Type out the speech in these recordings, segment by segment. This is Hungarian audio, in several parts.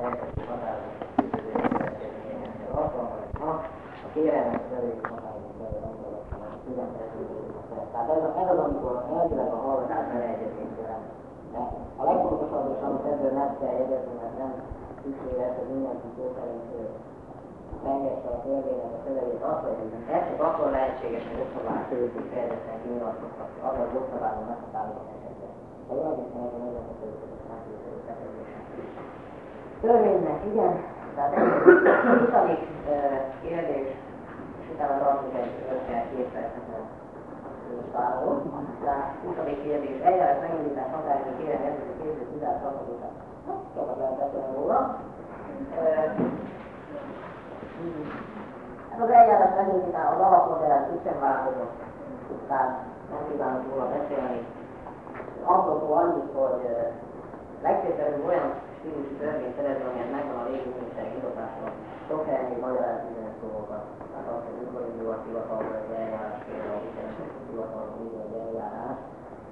tervező határozott alkalmazva, a kérelmet az előző határozott belőle gondolatlan, igen, tehát ez, ez az, amikor elvileg a hallgatás beleegyezésére. A legfontosabb, és amit ebből nem kell jegyezni, mert nem szükséges, hogy mindenki szerint fengesse a törvénynek a szövegét, az, hogy ez csak akkor lehetséges, hogy jogszabály főző fejezetlen kinyilatkozhat, azaz jogszabályban meghatározott esetben. De jól egészen ez a nagyon Törvénynek, igen, tehát egy 20. kérdés, és utána tartunk egy 5-2 percet számol. Tehát 20. kérdés, eljárás megindítás határidő kérem előző készítő tudás szakadóta. Sokat lehet beszélni róla. Ez az eljárás megindítás az alapmodell sem változott. Tehát nem kívánok róla beszélni. Apropó annyit, hogy legkésőbb olyan stílusú törvényt szerezni, amilyen megvan a légügyműszer indokláson. Sok helyen még magyaráz bizonyos dolgokat. Tehát az, hogy mikor indul a hivatal, vagy az eljárás például, a hivatalban indul egy eljárás.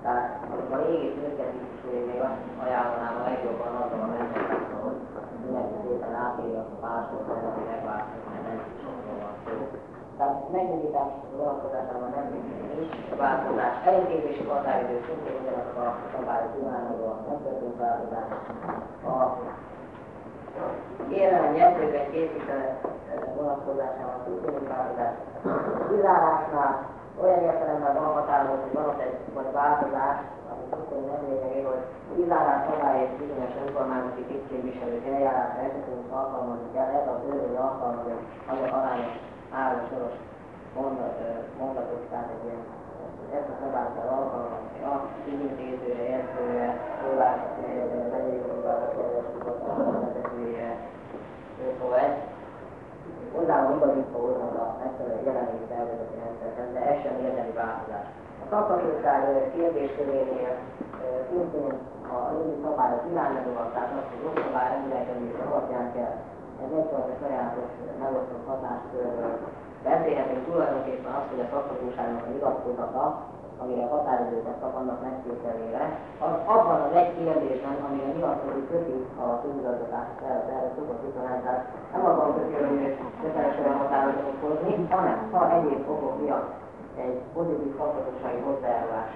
Tehát a régi tőketípusú én még azt ajánlanám a legjobban azzal a rendszerben, hogy mindenki szépen átírja a pásolt, ami megváltozik, mert nem sokról van szó. Tehát megnyitás vonatkozásában nem nincs változás. Elintézési határidő szintén ugyanazok a szabályok irányulóan nem történt változás. A kérelem jegyzőben képviselet vonatkozásában szintén változás. Kizárásnál olyan értelemben van határozat, hogy van ott egy vagy változás, ami szintén nem lényegi, hogy kizárás szabály és bizonyos önkormányzati tisztségviselők eljárása esetén alkalmazni kell, ez a törvény alkalmazni, az a arányos három soros mondat, mondatot, tehát egy ilyen ezt a szabályt alkalmazni a ügyintézőre, jelzőre, szólásra, vegyélyjogokat, vezetője, szóval ez hozzávan igazítva úgymond a megfelelő jelenléti tervezeti rendszerhez, de ez sem érdemi változás. A szakhatóság kérdéskörénél szintén a régi szabályok irányadóak, tehát az, hogy jogszabály rendelkezés alapján kell ez egyfajta sajátos megosztott hatáskörről. Beszélhetünk tulajdonképpen azt, hogy a szakhatóságnak a nyilatkozata, amire határidőket kap annak megtételére, az abban az egy kérdésben, amire nyilatkozik köti a közigazgatás felett, erre szokott viszonylag, tehát nem abban köti, hogy köteles olyan határozatot hozni, hanem ha egyéb okok miatt egy pozitív szakhatósági hozzájárulás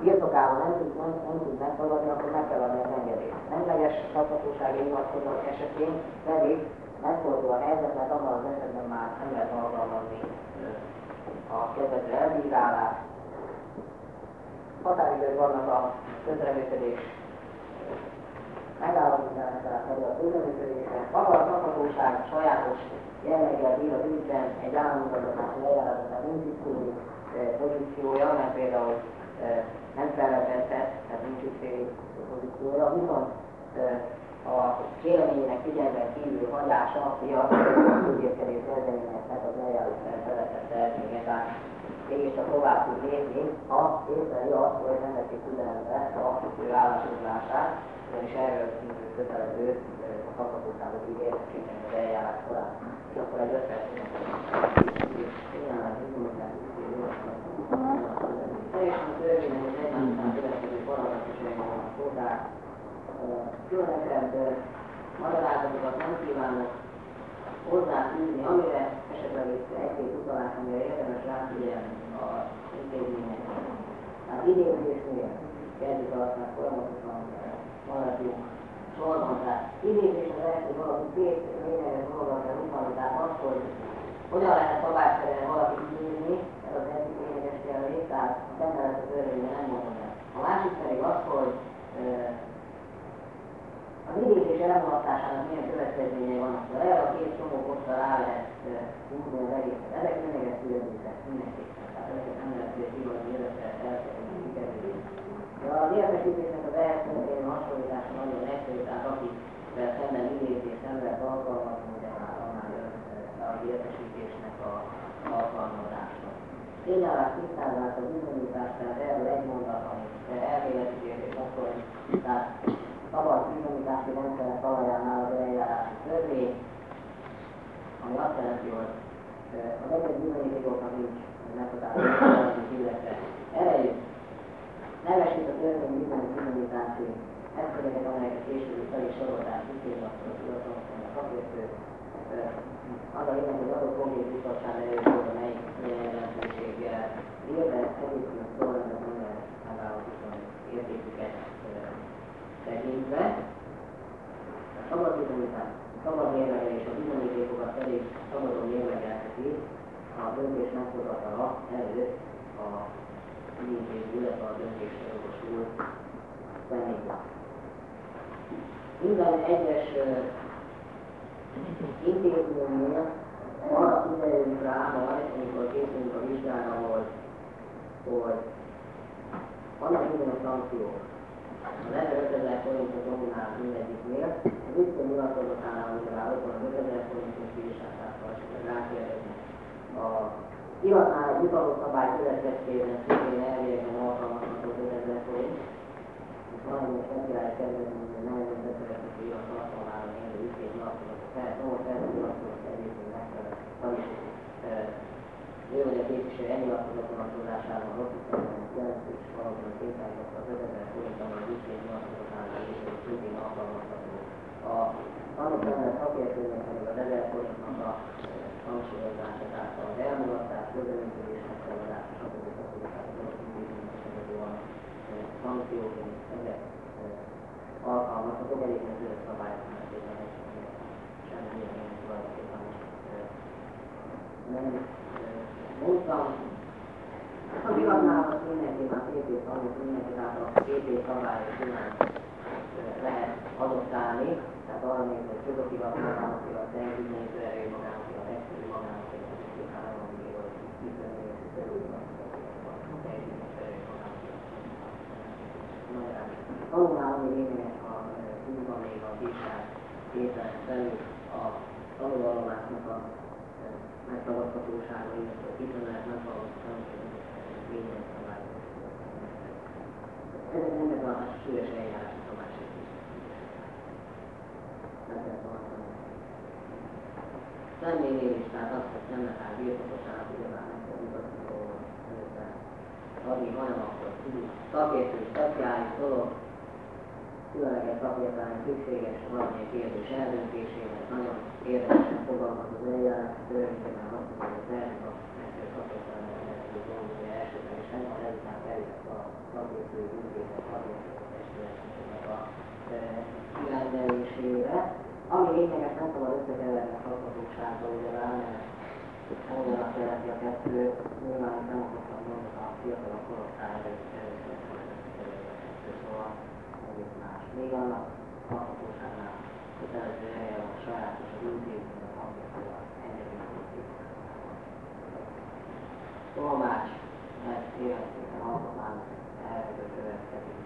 birtokában nem tud, nem, nem tud megtagadni, akkor meg kell adni az engedélyt. Nemleges szakhatósági hivatkozat esetén pedig megfordul a helyzet, mert abban az esetben már nem lehet alkalmazni a kezdető elbírálás. Határidők vannak a közreműködés megállapítására, pedig a közreműködésre. Maga a szakhatóság sajátos jelleggel bír az ügyben egy eljárásban nincs itt pozíciója, mert például nem felvetett, tehát nincs ügyféli pozíciója, viszont a véleményének figyelmen kívül hagyása miatt az ügyészkedés kezdeményezhet az eljárásban felvetett eredménye, tehát mégis csak tovább tud lépni, ha észleli azt, hogy nem veszik figyelembe a ő állásfoglalását, és erről szintű kötelező a így értesíteni az eljárás során. És akkor egy ötlet teljesen törvényes egymásnál következő paragrafusaiban van szó, tehát különösebb magyarázatokat nem kívánok hozzáfűzni, amire esetleg itt egy-két utalás, amire érdemes ráfigyelni a intézmények. Tehát idézésnél kezdjük alatt, mert folyamatosan maradjunk sorban. Tehát idézés az első dolog, két lényeges kell utalni, tehát az, hogy hogyan lehet szabályszerűen valakit írni, ez az egyik lényeges jelölés, tehát a rendelet a törvényben nem mondom el. A másik pedig az, hogy az idézés elvonatásának milyen következményei vannak. De erre a két csomó posztra rá lehet húzni az egészet. Ezek lényeges különbözőek mindenképpen. Tehát ezeket nem lehet, igazi életre elkerülni, kikerülni. De az értesítésnek az ehhez hasonlítása nagyon egyszerű, tehát akivel szemben idézést nem lehet alkalmazni, ugye már annál jön az értesítésnek a alkalmazása. Tényállás tisztázás a bizonyítás, tehát erről egy mondat, amit elméletítés és akkor, tehát szabad bizonyítási rendszerek talajánál az eljárási törvény, ami azt jelenti, hogy az egyes bizonyítékoknak nincs meghatározott illetve erejük. Nevesít a törvény bizonyos bizonyítási eszközök elemeket, amelyeket később fel is sorolták, szükséglatot, tudatlanul, a szakértő, az a lényeg, hogy adott konkrét biztonság előző, mely milyen jelentőséggel bír, de egyébként szóval ez minden megállapítani értéküket tekintve. A szabad bizonyítás, szabad mérlegelés a bizonyítékokat pedig szabadon mérlegelheti a döntés meghozatala előtt a ügyintéző, illetve a döntésre jogosul személyre. Minden egyes intézménynél arra figyelünk rá majd, amikor készülünk a vizsgára, hogy, hogy vannak bizonyos szankciók. Az 5000 forintot nominál mindegyiknél, az ügyfél nyilatkozatánál, amikor rá ott van az 5000 forintos esetleg rákérdeznek. A hivatnál egy utaló szabály következtében szintén elvégben alkalmazható 5000 forint, és valami speciális kedvezmény, hogy nem vezetőek, hogy a tartalmára élő ügyfél nyilatkozatot fel, szóval felvenni nyilatkozatot egyébként megfelelő. Vagyis ő vagy a képviselő nyilatkozat vonatkozásában rossz hiszemben jelentős valóban képállította az 5000 forint, amely az ügyfél nyilatkozatánál élő szintén alkalmazható. A tanúk mellett szakértőnek pedig az 1000 forintnak a hangsúlyozása, tehát az elmulasztás, közönítődés, megfeladás, stb. stb. Szankcióként ezek alkalmazhatók, egyébként ezek szabályok mértékben semmilyen ilyen tulajdonképpen nem mondtam. A az mindenki már két év tanult, mindenki által két év szabályok simán lehet adoptálni, tehát arra néz, hogy közökivat, magánokivat, teljesítményző erő, magánokivat, egyszerű magánokivat, és három év, Tanulnál, ami lényeges a túlban még a bírság tételen belül a tanulvallomásnak a megtagadhatósága, illetve a kitől lehet megvalósítani minden szabályok. Ezek a súlyos eljárásnak a másik Személynél is, tehát azt, hogy nem lehet birtokosának, nem kell mutatni róla előtte. Adni, hanem akkor szakértő, speciális dolog, különleges szakértelem szükséges valamilyen kérdés eldöntéséhez, nagyon érdekesen fogalmaz az eljárás törvényben azt mondja, hogy az első megfelelő szakértelemben lehető dolgozója elsődlegesen, a ezután került a szakértői intézet szakértői testületnek a e, irányelésére, ami lényeges nem szabad összekeverni a szakhatósággal, ugye mert ugyanazt jelenti a kettő, nyilván nem okozhat gondot a fiatalok korosztály előtt előtt, szóval egész más. Még annak alkotóságnál kötelező helye a sajátos az intézmény, a engedélyezés. Tolmács, mert életében alkotmányos erről következik.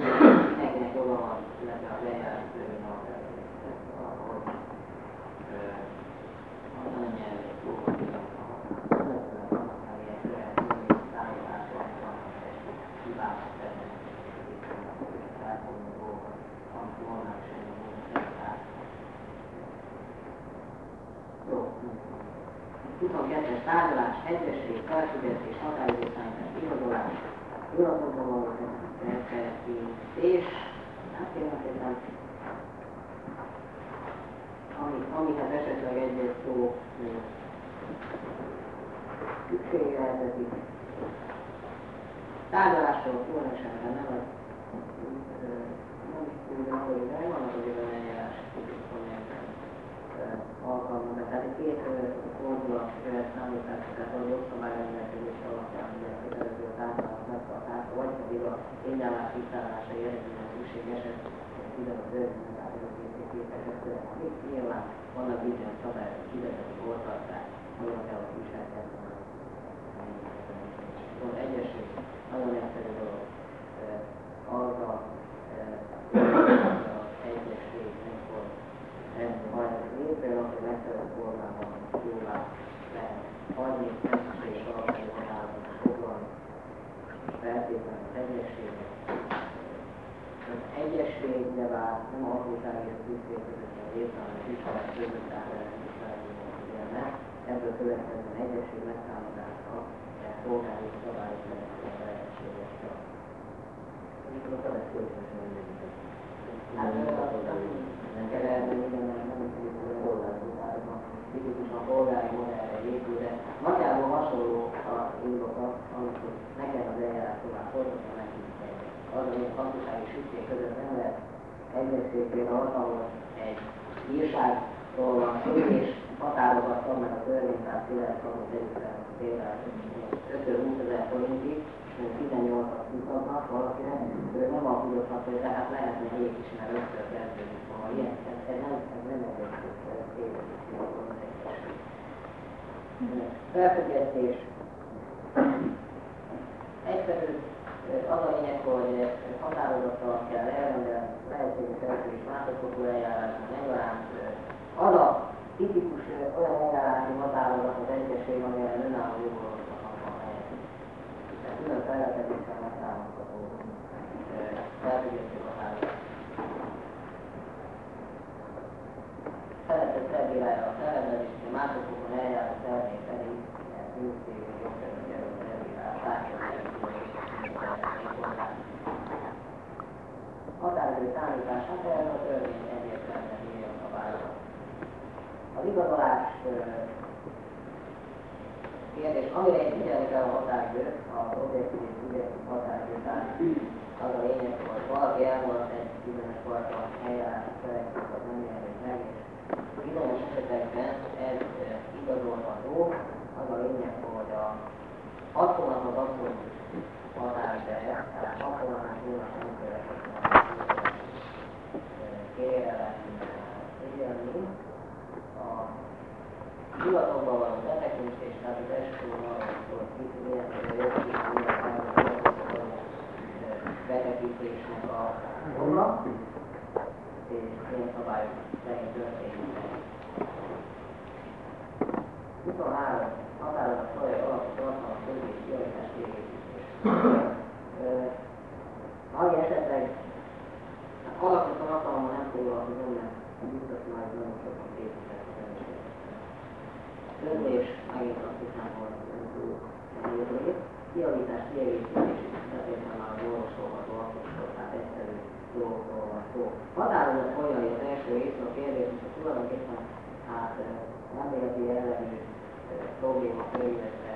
Mindenkinek joga van. 22-es tárgyalás, egyesség, felfüggesztés, határidőszámítás, igazolás, iratokban való feltekintés, hát kérem szépen, ami, amihez esetleg egy-egy szó szüksége lehetetik. Tárgyalásról esetben nem az hogy vannak azért olyan eljárás, alkalmaznak. Tehát egy két számításra, tehát a jogszabályrendelkezés alapján kötelező társadalmat megtartása, vagy pedig a tényállás tisztálása érdekében szükséges, például az születni. Nyilván vannak bizonyos szabályok, fizeteti kortartás, hogyan kell a viselkedni. Szóval egyesség nagyon egyszerű dolog. Az a ez majd létre, akkor megfelelő formában jóvá lehet hagyni, és alapján magában foglalni feltétlenül az egyességet. Az egyesség, de bár nem és szükség között a az ismeret között áll ellene, ebből következően egyesség megtámadása, de szolgálni szabályok lehetően lehetséges csak ennek eredményében már nem épül a polgárkultárba, tipikus a polgári modellre de nagyjából hasonló a indoka, amikor nekem az eljárás tovább folytatja nekünk az, ami a gazdasági sütték között nem lehet egyrészt az, ahol egy írságról van szó, és határokat van a törvény, tehát 9 adott egyszerűen például 5-20 ezer forintig, 18-at mutatnak valakinek, ő nem alkudozott, hogy tehát lehetne 7 is, mert 5 Felfüggesztés. Egyszerű az a lényeg, hogy határozattal kell elrendelni lehetséges eltűnés másodfokú eljárásban egyaránt. Az a tipikus olyan eljárási határozat az egyesség, amilyen önálló jogorvoslatnak van helyett. Tehát külön felvetetéssel megtámadható felfüggesztő határozat. Szeretett felbírálja a felrendelést, a másodfokon eljáró termék pedig minisztérium jogszerűen határidő számítását erről a törvény egyértelműen írja a szabályokat. Az igazolás kérdés, amire egy figyelni kell a határidő, az objektív és subjektív határidő, az a lényeg, hogy valaki elmúlt egy bizonyos fajta eljárási szeretnék, vagy nem jelenik meg, és bizonyos esetekben ez igazolható, az a lényeg, hogy a 6 hónapot abszolút határideje, tehát 6 hónapnál túlnak nem következik élni a hivatalban való betekintés, tehát az első arról kit milyen betekintésnek a honlap, és milyen szabályok szerint történik. 23. Határozat szolja alapú tartalmas közés javítás kiegészítés. Annyi esetleg alapvető tartalommal nem foglalkozom, mert biztos már nagyon sokan épített a Döntés megint azt hiszem, hogy nem túl elérni. Van szó. Határozat olyan, hogy az első rész a kérdés, hogy tulajdonképpen hát elméleti jellegű probléma körülötte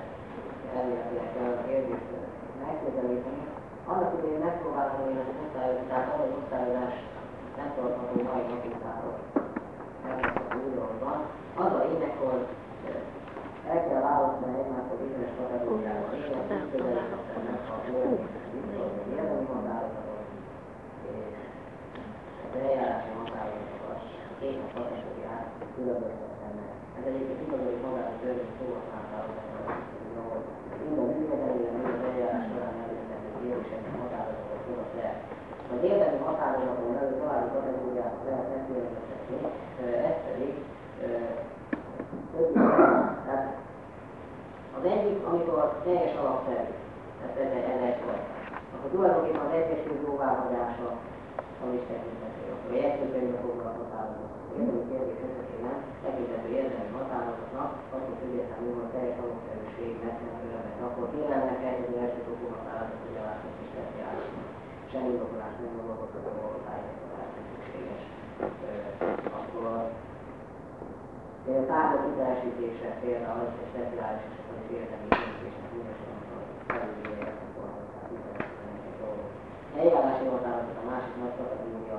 elméletileg kell a kérdést megközelíteni. Annak idején megpróbáltam én ezt osztályozni, tehát az az osztályozás nem tartható mai tehát van. Az a lényeg, hogy el kell választani egymást a bizonyos kategóriába. Én a közösségnek a érdemi határozatot az eljárási két a kategóriát különböztetem meg. Ez egyébként igazoljuk magát a törvény szóhasználata, hogy mind a művedelően, mind az eljárás során előszedő kéréseknek határozatot tudok le. Az érdemi határozaton belül további kategóriát lehet megkülönböztetni, ez pedig tehát az egyik, amikor teljes alapszerű, tehát ez, egy volt. Akkor tulajdonképpen az egyesült jóváhagyása, ami is tekintető. Akkor a jegyzőkönyvbe foglalt határozat. Érdemi kérdés esetében tekintető érdemi határozatnak, akkor függetlenül a teljes alapszerűségnek megfelelően. Akkor kérelmek helyzetű elsőfokú határozat, hogy alásnak is speciális. Semmi indokolás nem gondolkodható a tájékoztatás szükséges. Akkor tárgyak hitelesítése például az egy speciális esetben is érdemi döntésnek újrasan felülője Eljárási határozat a másik nagy kategória,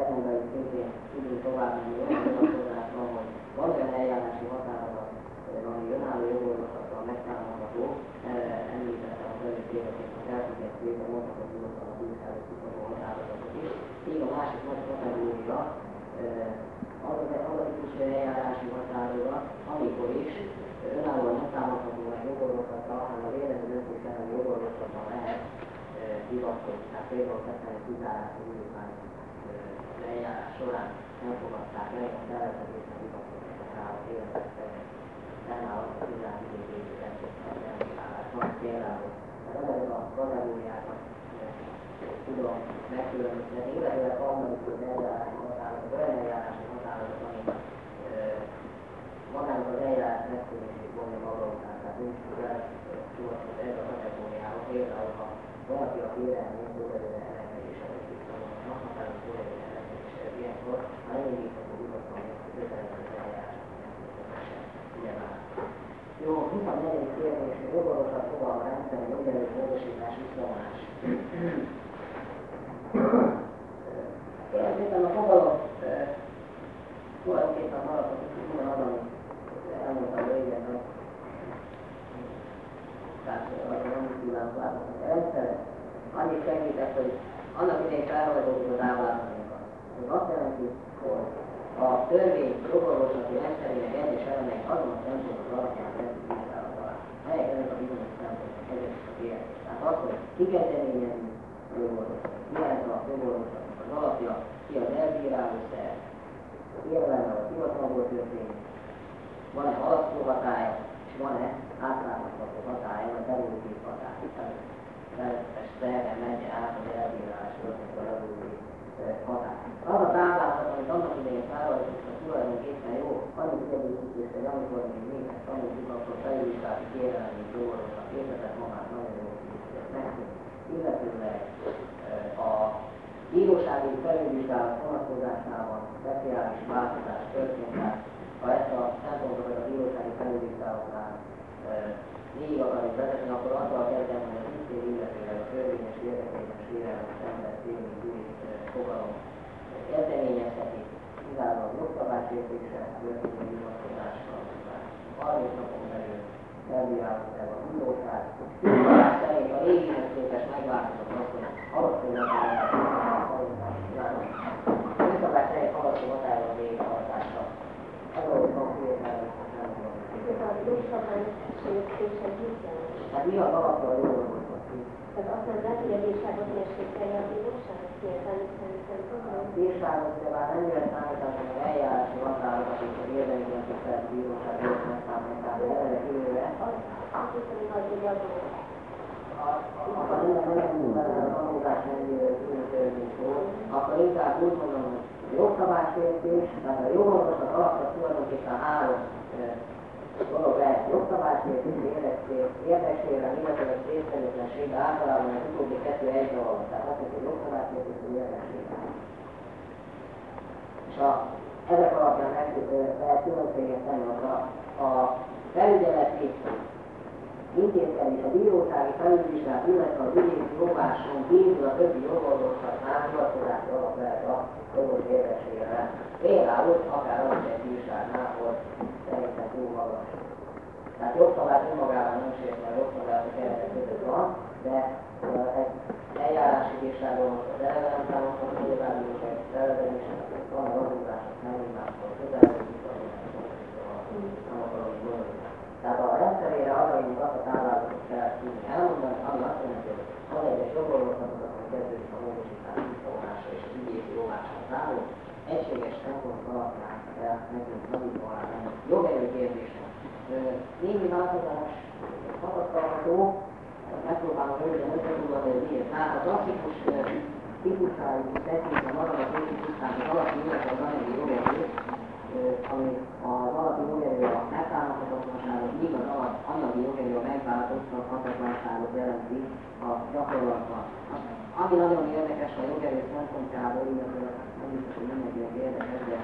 ezen belül szintén tudunk tovább menni olyan vonatkozásban, hogy van olyan eljárási határozat, ami önálló jogorvoslattal megtámadható, említettem az előbb példaként az elfüggesztésben mondhatod a bűnfelőtt kutató határozatot is. Így a másik nagy kategória az az, a típusú eljárási határozat, amikor is önállóan nem támadható meg jogorvoslatra, hanem a ที่บอกผมคาเฟ่ของกาแฟที่ร้านที่อยู่ภายในช่วงในประวัติศาสตร์ได้ได้ผมมีที่บอกผมคาเฟ่ได้เราที่รที่ดีๆแต่ผมก็ยังช่วงที่เราแล้วก็เลยบอกก็จะมียาชีพผู้ดองแม่เตือนยางนี้เลยก็มันคือแม่ยาของเราก็ได้ยาของเราแล้วก็เอ่อว่าการก็ได้ยาแม่เตือนวงในมโดกนะครับที่จาตัวได้เราก็ได้ตัวเรเพื่อเรา valaki a kérelmét jóvelőre emelkedése, vagy határos jóvelőre emelkedése, ez ilyenkor a legindigható hivatal kötelező az eljárás. Jó, 24. kérdés, jogorvosat fogalma rendszerű jogelő módosítás visszavonás. szépen a fogalom tulajdonképpen maradhat, hogy ugyanaz, amit elmondtam régen, tehát az nem kívánok látni a rendszerre. Annyit segített, hogy annak idején az ábrázatunkat. Ez azt jelenti, hogy a törvény jogorvoslati rendszerének egyes elemei azon a szempontok alapján veszik vizsgálat alá. Melyek ezek a bizonyos szempontok, ezek a kérdés. Tehát az, hogy ki kell kezdeményezni a jogorvoslatot, mi ez a jogorvoslatnak az alapja, ki az elbíráló szer, érvelme a hivatalból történik, van-e halasztó hatája, van-e átlátható hatája, vagy evolutív hatája. Tehát szerve megy át az elbírálás történik a evolutív hatály. Az a táblázat, amit annak idején felrajzoltak, tulajdonképpen jó, annyit kiegészítés, hogy amikor még német tanultuk, akkor felülvizsgálati kérelem, mint jogorvosnak képzetett, ma már nagyon jó megszűnt. Illetőleg a bírósági felülvizsgálat vonatkozásában speciális változás történt, ha ezt a szempontokat a bírósági felülvizsgálatnál végig akarjuk vezetni, akkor azzal kezdem, hogy az ügyfél, illetőleg a törvényes érdekényes vélelem szemben tényleg új fogalom kezdeményezheti, kizárólag jogszabálysértése, történő hivatkozással, 30 napon belül elbírálhat el a bíróság. a régihez képest megváltozott az, hogy alacsonyabb jogszabály szerint alacsony határon a végrehajtása. Ez a konkrétan Hát mi az alapja a jogorvoslat? Tehát azt lehet, hogy a bírságot mérsékelje a bíróság? Bírságot, de már nem jöhet számítani, hogy eljárási határokat és az érdeményen tisztelt bíróság jött megszámolni, tehát erre jövőre. Azt hiszem, hogy nagy hogy adó. akkor a inkább úgy mondom, hogy jogszabálysértés, tehát a jogorvoslat alapja tulajdonképpen három lehet jogszabálysértés, érdeksérelem, illetve részszerűtlenség, de általában az utóbbi kettő egy dolog, tehát azt mondja, hogy jogszabálysértés, hogy érdeksérelem. És a, ezek alapján meg lehet különbséget tenni a, a felügyeleti intézkedés, a bírósági felülvizsgálat, illetve az ügyészi jogáson kívül a többi jogorvoslatnál hivatkozási alap lehet a jogos érdekségre. Például akár az egy bírságnál, hogy szerintem túl magas. Tehát jogszabály önmagában nem sért, mert jogszabály a keretek között van, de egy eljárási bírságon most az eleve nem számolható, nyilvánvalóság, felvezetésen, van az adózások, nem közelebb, nem. Tehát a rendszerére adaink azt a táblázatot kell tudni elmondani, jelenti, hogy egyes jogorvoslatot, ami kezdődik a módosítás visszavonása és az ügyészi jóvással zárul, egységes szempont alapján kell nekünk nagyítva alá menni. Jogerő kérdése. Némi változás tapasztalható, megpróbálom röviden összefoglalni, hogy miért. Tehát a klasszikus típusájú technika marad a tisztán az illetve az anyagi jogerő, ami az alapú jogerő a megtámadhatatlanságot, míg az alap, anyagi jogerő a megváltoztathatatlanságot jelenti a gyakorlatban. Ami nagyon érdekes a jogerő szempontjából, illetve nem biztos, hogy mindenkinek érdekes, de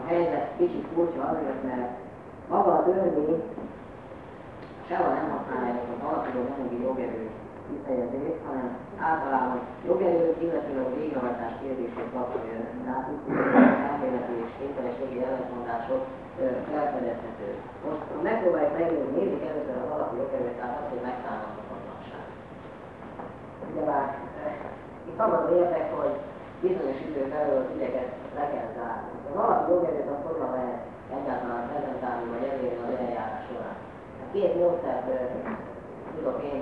a helyzet kicsit furcsa azért, mert maga a törvény sehol nem használja az alapító anyagi jogerő kifejezést, hanem általában jogerőt, illetve a végrehajtás kérdését kapcsolja. Itt elméleti és képességi ellentmondások felfedezhető. Most ha megpróbáljuk megnézni, nézzük először az alapú jogerőt, tehát azt, hogy megtámadhatatlanság. Ugye már itt az az érdek, hogy bizonyos idő belül az ügyeket le kell zárni. Az alapú jogerőt az hogyan lehet egyáltalán prezentálni vagy elérni az eljárás során. Két módszert tudok én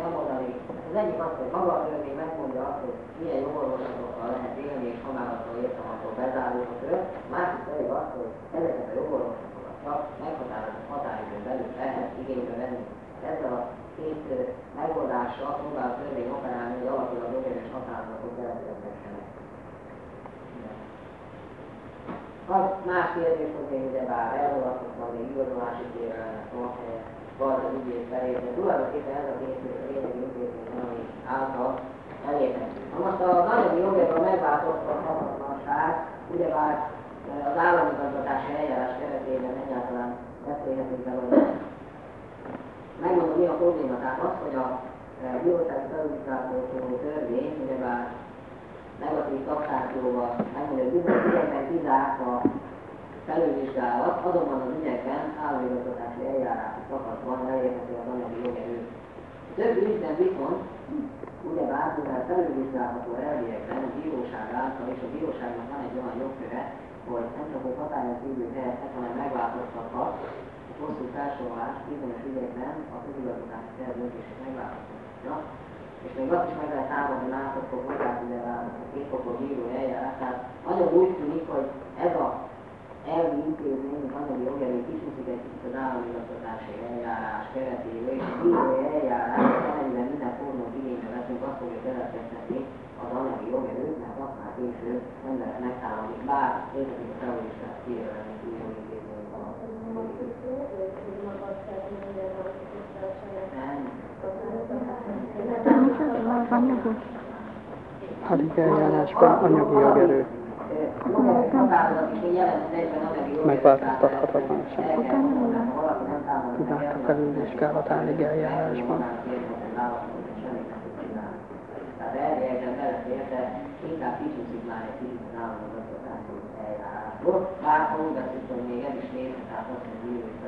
elmondani. Az egyik az, hogy maga a törvény megmondja azt, hogy milyen jogorvoslatokkal lehet élni, és magától értelmatól bezárul a tör. Másik pedig az, hogy ezeket a jogorvoslatokat csak meghatározott határidőn belül lehet igénybe venni. Ezzel a két megoldással próbál a törvény operálni, hogy alapvetően jogerős határozatok bevezetessenek. Az más kérdés, hogy még ugyebár elolvasott még igazolási kérelmet, vagy az ügyész felé, tulajdonképpen ez a két lényegi intézmény, ami által elérhető. Na most az anyagi jogokban megváltoztathatatlanság, ugyebár az állami gazdatási eljárás keretében egyáltalán beszélhetünk belőle. Megmondom, mi a probléma. Tehát az, hogy a bíróság felülvizsgálatról szóló törvény, ugyebár szóval megmondja, hogy bizonyos ügyekben kizárt a felülvizsgálat, azonban az ügyekben államigazgatási eljárási szakasz van, elérhető az anyagi jogerő. Több ügyben viszont ugyebár, mivel felülvizsgálható elviekben a bíróság által, és a bíróságnak van egy olyan jogköre, hogy nem csak hogy hatályon kívül tehetnek, hanem megváltoztathat a hosszú felsorolás bizonyos ügyekben a közigazgatási szerv döntését megváltoztatja. És még azt is meg lehet támadni másodfok, magátügyelál, kétfokos bíró eljárás. Tehát nagyon úgy tűnik, hogy ez a elvi intézmény, anyagi egy kicsit az államigazgatási eljárás keretébe, és a bírói eljárás, amennyiben minden formót igénybe veszünk, azt fogja következtetni az anyagi jogerőt, mert azt már később nem lehet megtámadni, bár létezik a terroristát kijelölni bírói intézmény Hadik eljárásban anyagi jogerő. Megváltoztathatatlanság. Kizárt a felülvizsgálat állig eljárásban. Bár úgy veszik, hogy még ez is létezik, tehát azt mondja, hogy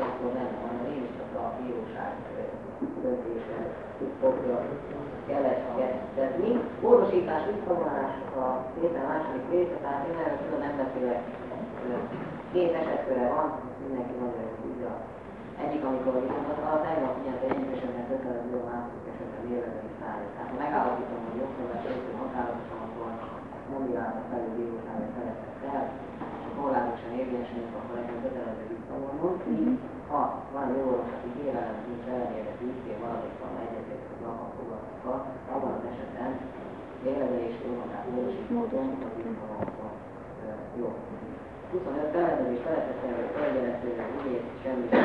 akkor nem van, én is a bíróság döntése fogja keletkezni. Orvosítás visszavonás a héten második része, tehát én erről külön nem beszélek. Két esetköre van, mindenki nagyon tudja. Egyik, amikor viszont az a tegnap ugye egy esetben kötelező, a másik esetben élvezni szállja. Tehát ha megállapítom, hogy jogszabály sértő határozottan, akkor irányít a felül bíróságra szeretett el, és a korlátosan érvényesülünk, akkor nekem kötelező visszavonnunk. Ha van jogorvoslati kérelem, nincs ellenére ügyfél maradékkal egyetért az alkalmazottakkal, abban az esetben érvelés jogokát módosíthatom, jó. 25 felelőzés feletettel, felgyeletőre, ügyét, semmi sem.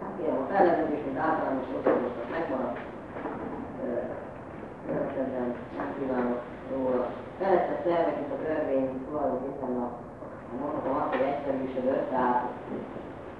Hát ilyen a felelőzés, mint általános jogszabályok megmaradt, esetben nem kívánok róla. Fejlesztett szervek, mint a törvény, tulajdonképpen a, mondhatom azt, hogy egyszerűsödött, tehát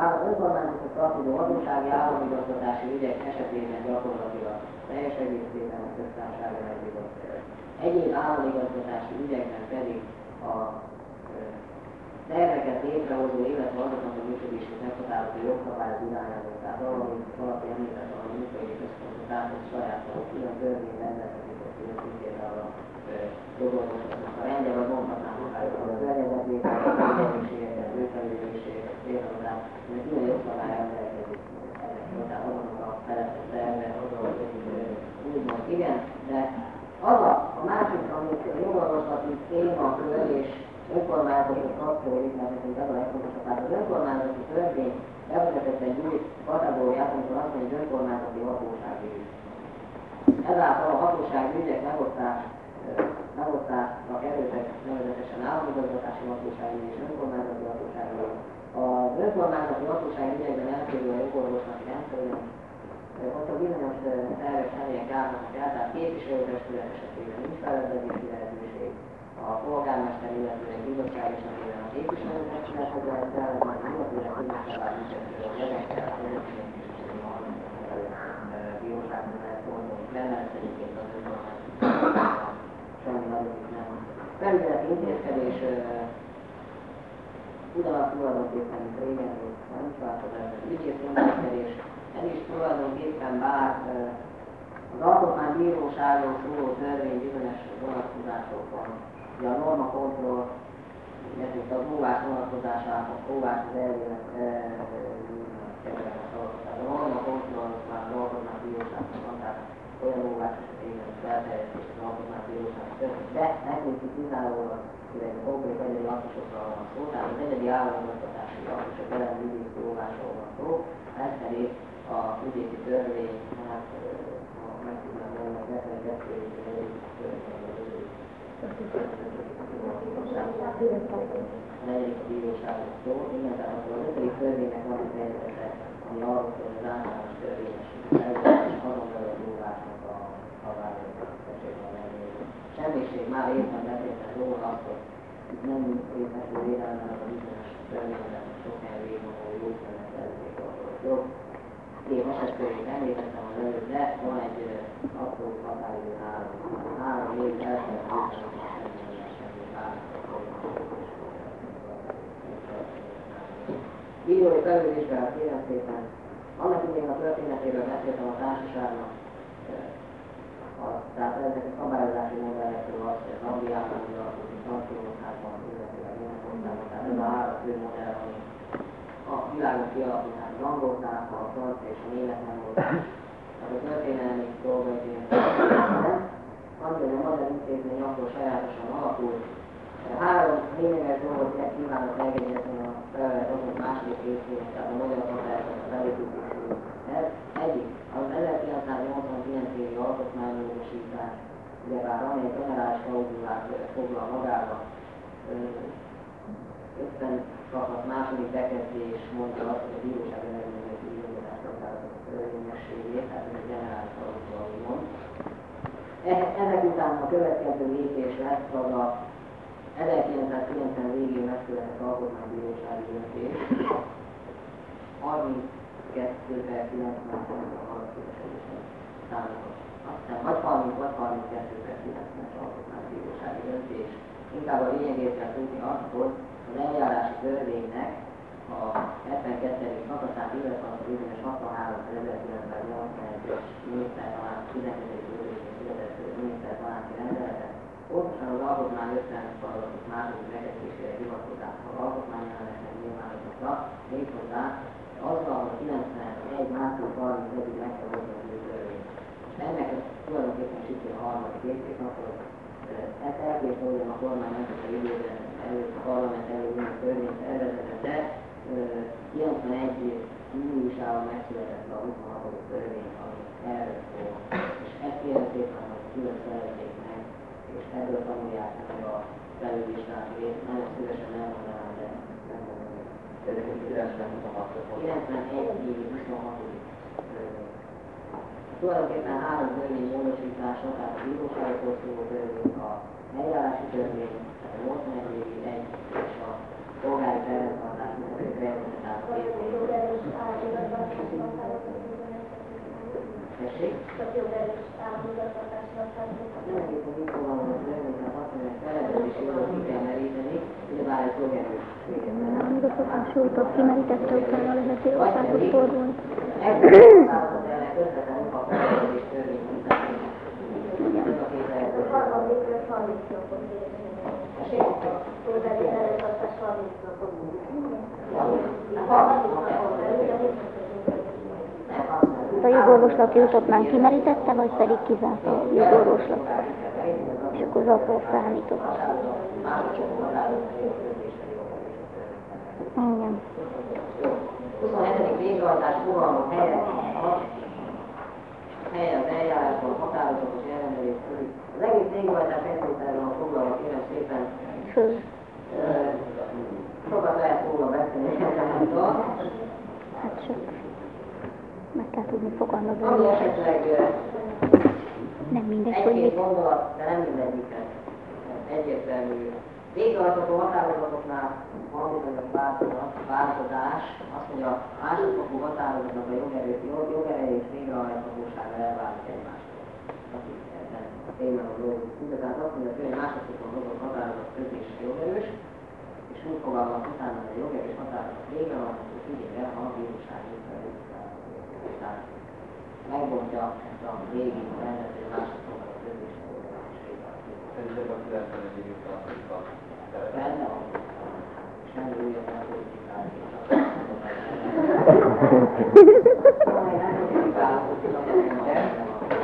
állam, önkormányzati tartozó hatósági államigazgatási ügyek esetében gyakorlatilag teljes egészében a köztársasága megbízott. Egyéb államigazgatási ügyekben pedig a terveket létrehozó, illetve azoknak a működését meghatározó jogszabályok irányáról, tehát arra, amit valaki említett, a működési központot átad saját a külön törvény rendelkezik, hogy ez például a jogorvoslatnak a rendje, vagy mondhatnám akár a környezetvétel, a például, mert rendelkezik, tehát azoknak a felettett tervek, azok, úgymond igen, de az a, a másik, amit jogorvoslati témakör és önkormányzatok kapcsolódik, mert ez a legfontosabb. Tehát az önkormányzati törvény bevezetett egy új kategóriát, amikor azt mondja, hogy önkormányzati hatósági ügy. Ezáltal a hatósági ügyek megosztás, megosztásra kerültek nevezetesen államigazgatási hatósági és önkormányzati hatósági. Az önkormányzati hatósági ügyekben elkerül a jogorvoslati rendszerűen, hogyha bizonyos szerves helyek járnak el, tehát képviselőtestület esetében nincs felelősségi lehetőség, a polgármester, illetve egy bizottság esetében a képviselőtestülethez lehet el, majd mindenféle közösségben a jogekkel, a bíróságban lehet fordulni, lesz egyébként az önkormányzat. Semmi nagyobb nem. Felügyeleti intézkedés ugyanaz tulajdonképpen, mint régen, nem változás, ügyész intézkedés, ez is tulajdonképpen bár az alkotmánybíróságon szóló törvény bizonyos vonatkozásokban ugye a norma kontroll, illetve a óvás a óvás az elvének, tehát a norma kontroll már az alkotmánybíróságban van, tehát olyan óvás esetében felterjesztés az alkotmánybíróságban történik, de nekünk itt kizárólag egy konkrét egyedi az egyedi államigazgatási aktusok ellen ügyészi óvásról van szó, ez pedig a ügyészi törvény, hát ha meg tudnám mondani, 72 törvény a negyedik bíróságról szól, igen, tehát az ötödik törvénynek van egy fejezete, ami arról szól, hogy az általános törvényesítő és azon belül a durvásnak a szabályozását Semmiség már éppen beszéltem róla, hogy nem érthető védelem, hanem a bizonyos törvényben sok helyen végigmondó jó következik a jobb. Én esetkörét említettem az előtt, de van egy abszolút határidő három, három év első Bírói felülvizsgálat kérem szépen. Annak idején a történetéről beszéltem a társaságnak, a, tehát ezek a szabályozási modellekről az, hogy az Angliában uralkodik, Franciaországban, illetőleg Németországban, tehát ez a kialakult, tehát az angol szápa, a francia és a német nem volt. Tehát a történelmi dolgait én nem. Angliai a magyar intézmény akkor sajátosan alakult, Három lényeges dolgot kívánok megjegyezni a felvett azok második részének, tehát a magyar hatások a felépítésről. Ez egyik, az 1989 évi alkotmánymódosítás, ugyebár amely generális klauzulát foglal magába, 50 szakasz második bekezdés mondja azt, hogy a bíróság ellenőrzeti igazgatás határozott törvényességét, tehát ez egy generális klauzula, úgymond. Ezek után a következő lépés lesz az a 1990 végén megszületett alkotmánybírósági döntés, 32 per 90 a alapkérdésen számított. Aztán vagy 30, vagy 32 per 90-es alkotmánybírósági döntés. Inkább a lényegét kell tudni azt, hogy az eljárási törvénynek a 72. szakaszát, illetve a bizonyos 63 1981-es miniszter talán 12. ülésén született miniszter talán rendeletet pontosan az alkotmány 50 paragrafus második megjegyzésére hivatkozás az alkotmányjelenetnek nyilvánítottra, méghozzá azzal, hogy 91 március 31-ig meg kell hozni a törvény. Ennek tulajdonképpen sikeri a harmadik részét, akkor ezt hogy a kormány nem tudta időben előtt a parlament előtt elvezetett, de 91 júliusában megszületett a 26. törvény, ami erről szól. És ezt szépen, hogy külön szeretnék és ebből tanulják meg a felülvizsgálati részt. Nagyon szívesen elmondanám, de nem mondom. Egyébként 96 91 évi 26 Tulajdonképpen három törvény módosítása, tehát a bíróságokról szóló törvény, a eljárási törvény, tehát a 81 évi egy és a polgári felhasználás, mint a reprezentálás Tessék? Csak jogerős államigazgatásra Mindenképpen itt van a törvénynek azt mondja, hogy felelősségi jogot ki kell meríteni, ugyebár ez jogerős. Igazgatási úton kimerítette utána lehet bírósághoz fordulni. Ezzel a határozat ellen közvetlenül a felelősség törvény után. Ez a két lehetőség. Harmadikra 30 napot Tessék? Jogerős előtartás 30 napot A jogorvoslati utat már kimerítette, vagy pedig kizárta a jogorvoslat? És akkor az akkor számított. Igen. 27. végrehajtás fogalma helye, helye az eljárásban határozatos ellenőrzés körül. Az egész végrehajtás egyszerűen a foglalva kérem szépen sokat lehet róla beszélni, Hát csak meg kell tudni fogalmazni. ami esetleg Nem mindegy, hogy mit. gondolat, de nem mindegyiket egyértelmű. Végrehajtható határozatoknál van bizonyos változás, azt mondja, a másodfokú határozatnak a jogerő, jog, jogereje és végrehajthatósága elválik egymástól. Is ebben a témában dolgozunk. Tehát azt mondja, hogy a másodfokon hozott határozat közés jogerős, és úgy fogalmaz utána, hogy a jogerős határozat végrehajtható kivéve a bíróság Tehát megbontja ezt a régi rendet, hogy a másodfokon a közés jogerős végrehajtható. Szerintem a 91 évig tartozik a Benne van. És nem újabb nem politikálni.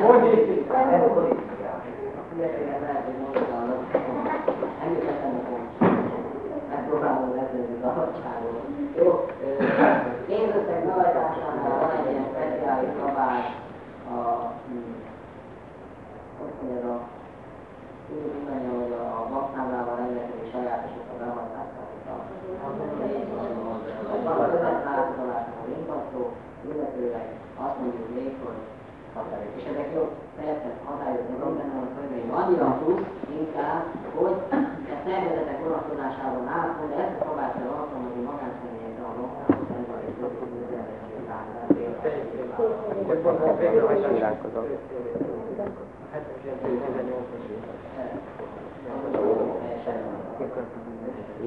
Hogy éjszaka? Ez politikál. Illetve lehet, hogy mostanában említettem a pont. Megpróbálom letenni a szabadságot. Jó, pénzösszeg behajtásánál van egy ilyen speciális szabály a, hm, hogy mondjam, a, úgy mondja, hogy a, a baktánlával rengeteg sajátosokat elhagyták a van az összeszállítolásnak ingató, illetőleg azt mondjuk még, hogy hatályok. És ezek jó, persze hatályok, hogy benne van a könyvei, annyira plusz,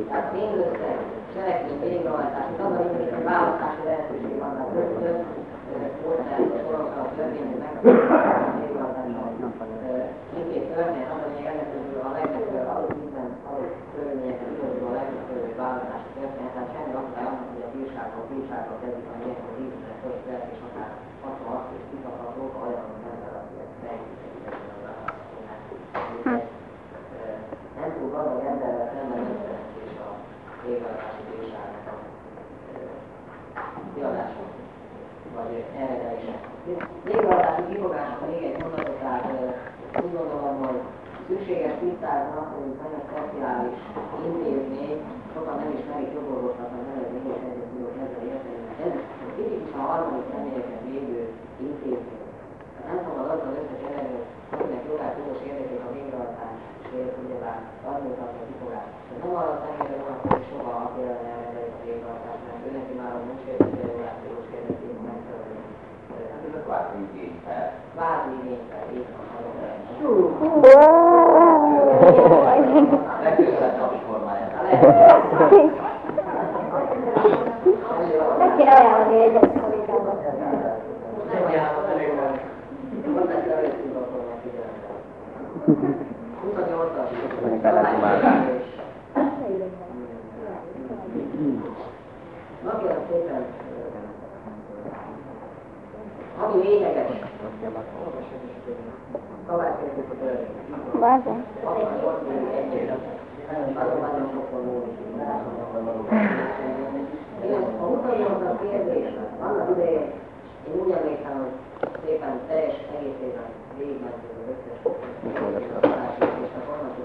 tehát mindössze cselekmény végrehajtás, az a lényeg, hogy választási lehetőség van a többször, országos korokra a törvényű meghatározása végrehajtása. Mindkét törvény az a lényeg, ennek közül a legmegfelelőbb adott minden adott törvényekhez igazodó a legmegfelelőbb választási történet, tehát semmi akadály annak, hogy a bírságról bírságról kezdik a miért, hogy íznek, hogy lehet, és akár 66 és kiszakadók, olyan, hogy nem szeretnék megítélni a választást nem túl gazdag emberrel szemben összevetés a végrehajtási bírságnak a kiadása, vagy elrendelése. Végrehajtási kifogásnak még egy mondatot, tehát úgy gondolom, hogy szükséges tisztázni azt, hogy nagyon speciális intézmény, sokan nem ismerik jogorvoslatnak nevezni, és egyet tudok ezzel érteni. Ez tipikusan a harmadik személyeken lévő intézmény. Tehát nem szabad azzal összekeverni, hogy akinek jogát tudós érdekel a végrehajtásért ugyebár admutatta a kifogás. Nem arra a személyre vonatkozik soha, aki ellen elrendelik a végrehajtást, mert ő neki már a most érdekel a jogát tudós érdekel megfelelő. Hát ez a kvázi igényel. Kvázi igényel, így van. Legközelebb csapsformáját. Meg kéne ajánlani egyet kollégának. Nem ajánlom elég van. Mondták el, hogy tudok volna figyelni. 28-as. Na kérem szépen, ami lényeges, szabálykérjük a törvény. Vázen. Nagyon-nagyon sokan múlik. Én a 28 kérdés, annak idején én úgy emlékszem, hogy szépen teljes egészében végigmentünk az összes és a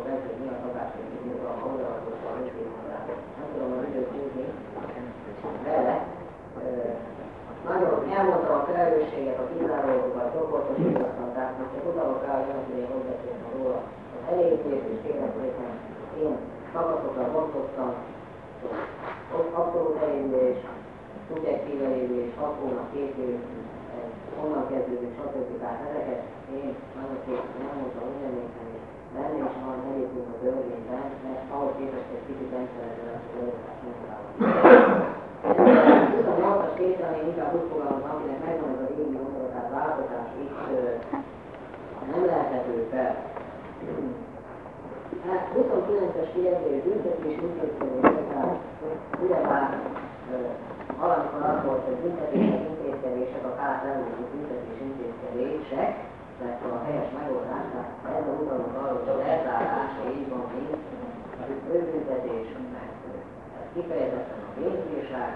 kezdve, hogy mi a tanácsot, mi a a működésmondást. Nem tudom az időt húzni vele. Nagyon elmondtam a felelősséget, a kizárólagokat, csoportosítottam, tehát most csak utalok rá, hogy nem tudja hozzáférni róla. Az elégítés és kérem szépen, én szakaszokra bontottam, abszolút elévülés, szubjektív elévülés, hat hónap, két év, honnan kezdődik, stb. Tehát ezeket én nagyon szépen elmondtam, úgy emlékszem, és benne is van egyébként a törvényben, mert ahhoz képest egy kicsit rendszeresen lesz a törvényes munkával. 28-as kétre én inkább úgy fogalmazom, aminek megvan ez a régi gondolat, tehát változás itt nem lehethető fel. Hát 29-es kérdés, büntetés intézkedés, ugyebár valamikor az volt, hogy büntetések intézkedések, a kárt levúzó büntetés intézkedések, tehát a helyes megoldás, tehát ez a utalunk arról, hogy a lezárása így van, mint rövidítés, mert kifejezetten a pénzbírság,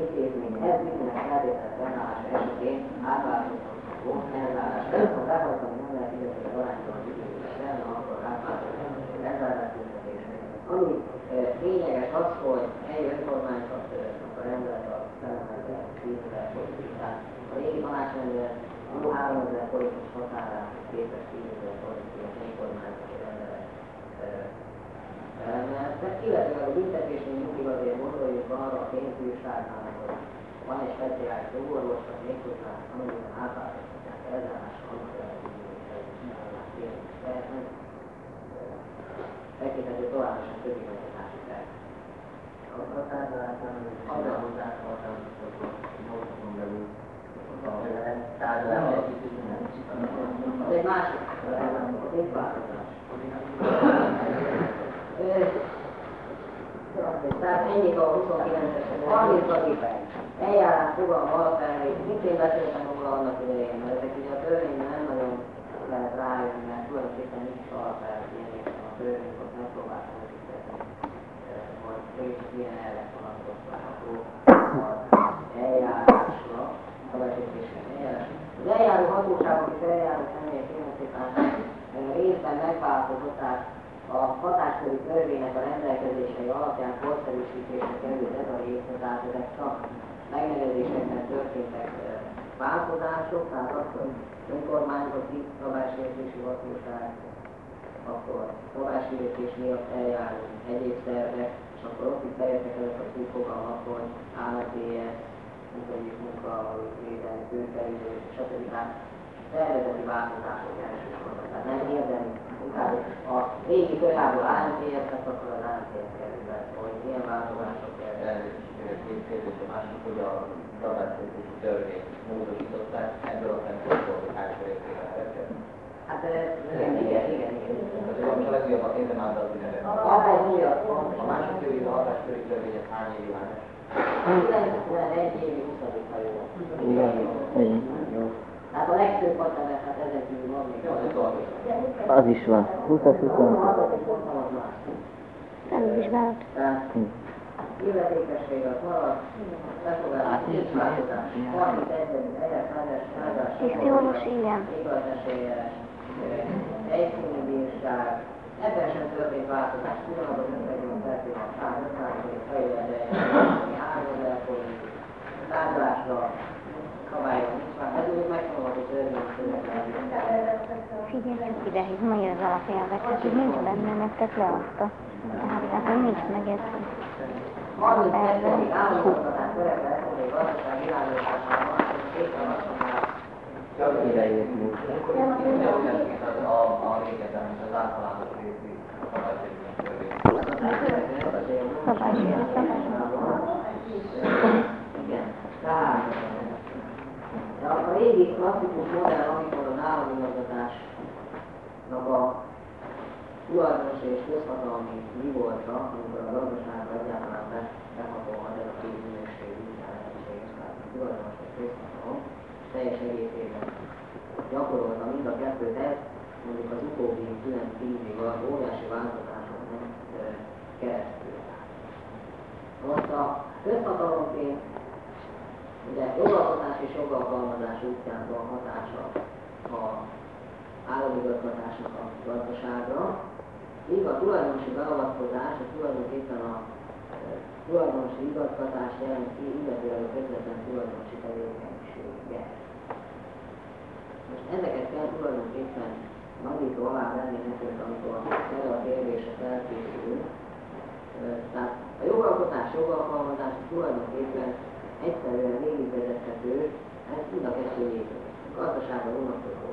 intézmény, ez mindenek feltétele fennállása esetén átváltozható elzárás. Ha behajtom, hogy nem lehet illetve aránytalan időben, akkor átváltozható elzárás büntetésre. Ami eh, lényeges az, hogy egy önkormányzat a rendelet a felemelve 10 ezer forint. Tehát a régi tanácsrendelet a 3000 forintos határát képes 10 ezer forintos önkormányzati rendelet felemelte, illetve a büntetésnél mindig azért gondoljuk arra a pénzbírságnál, hogy van egy speciális jogorvoslat méghozzá, amelyben átváltoztatják elzárással, annak lehetőségét Tekinthető továbbosan közigazgatási terv. A tárgyalásban, hogy a hozzászóltam, hogy módon belül a tárgyalás. Az egy másik, az egy változás. Tehát ennyit a 29-es, 30 eljárás fogalma alapelvei, szintén beszéltem róla annak idején, mert ezek ugye a törvényben nem nagyon lehet rájönni, mert tulajdonképpen nincs alapelv, ilyen a törvény, mégis milyen elvek vonatkoztatható az eljárásra, szabálysértésre eljárás. Az eljáró hatóságok és eljáró személyek finanszírozása részben megváltozott, tehát a hatásköri törvénynek a rendelkezései alapján korszerűsítésre került ez a része, tehát ezek csak megnehezésekben történtek ö, változások, tehát akkor önkormányzati szabálysértési hatóság, akkor szabálysértés miatt eljáró egyéb szervek, akkor is bejöttek ezek új fogalmak, hogy ALTS, munkahelyük munka, védelmi, tőkeidő, stb. Szervezeti változások elsősorban. Tehát nem érdemi, inkább a régi körából ALTS, tehát akkor az ALTS kerül be, hogy milyen változások kell. Két kérdés, a másik, hogy a szabálysértési törvényt módosították, ebből a szempontból, körépére lehetett. Hát igen, igen, igen, igen. Az a legújabb a által üzenet. Abban újabb A másik törvény, a hatásköri törvény, ez hány évi már? 91 évi 20. hajó. Jó. Hát a legfőbb határa, hát ezen kívül van még az. Az is van. 20-as, 20 Felülvizsgálat. Tehát illetékesség az marad, befoglalás, tisztáztatás, 31. helyes, helyes, helyes, Tiszti orvos, igen. igazságélyes, helyszíni bírság, ebben sem történt változás, ugyanazok összegünk feltétlenül a 150 fejlődő, 3000 forint, tárgyalásra szabályok nincs már, ez úgy megtanulható törvény Figyeljünk ide, hogy mai az alapelveket, hogy nincs benne, nektek leadta. Tehát, tehát hogy nincs megértő. 32. államoktatás szerepel, hogy a gazdaság irányításában, és éppen azt mondják, Csak idejét nincs. A, a régebben, mint az általános tehát de a régi klasszikus modell, amikor az államigazgatásnak a tulajdonos és közhatalmi mi volta, amikor a gazdaságra egyáltalán be, behatolhat ez a két minőség, tehát a tulajdonos és közhatalom, és teljes egészében gyakorolta mind a kettőt, ez mondjuk az utóbbi 9-10 év alatt óriási változások nem ö, keresztül. Most a közhatalomként ugye jogalkotás és jogalkalmazás útján van hatása a államigazgatásnak a gazdaságra, míg a tulajdonosi beavatkozás, a tulajdonképpen a tulajdonosi igazgatást jelenti, illetőleg a közvetlen tulajdonosi tevékenysége. Most ezeket kell tulajdonképpen nagyító alá venni nekünk, amikor erre a kérdésre felkészülünk. Tehát a jogalkotás, jogalkalmazás tulajdonképpen egyszerűen végigvezethető, ez mind a kettő létezik. A gazdaságban vonatkozó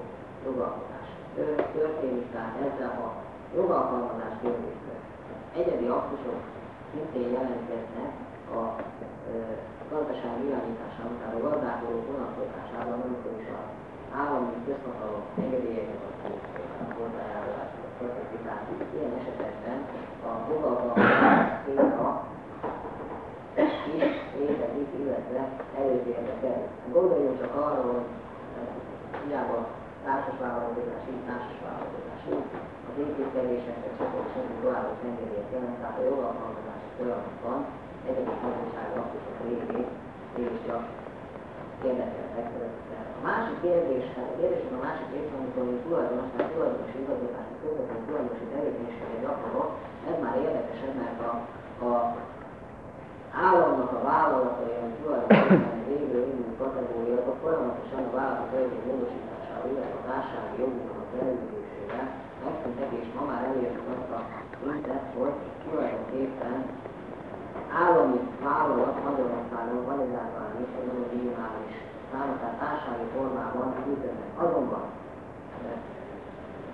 jogalkotás Tör- történik, tehát ezzel a jogalkalmazás kérdésre. Egyedi aktusok szintén jelentkeznek a gazdaság irányításában, tehát a gazdálkodók vonatkozásában, amikor is az állami közhatalom engedélyeket adunk, hozzájárulásokat, stb. Tehát ilyen esetekben a jogalkalmazás célra is létezik, illetve előtérbe kerül. Gondoljunk csak arra, hogy hiába társasvállalkozás, így társasvállalkozás, így az építkezésekre csoport semmi továbbos engedélyt jelent, tehát a jogalkalmazási folyamatban egyedik hatósági aktusok végét mégiscsak érdekeltek. A másik kérdés, hát a kérdés a másik rész, amikor mi tulajdonos, tehát tulajdonosi igazgatási közvetlen tulajdonosi tevékenységet gyakorol, ez már érdekesebb, mert a, a államnak a vállalatai, ami tulajdonképpen végül induló kategória, azok folyamatosan a vállalatok törvény módosításával, illetve a társasági jogunknak a felüldésével megszűntek, és ma már elértük azt a szintet, hogy tulajdonképpen állami vállalat Magyarországon egyáltalán is, nem a tehát társasági formában működnek. Azonban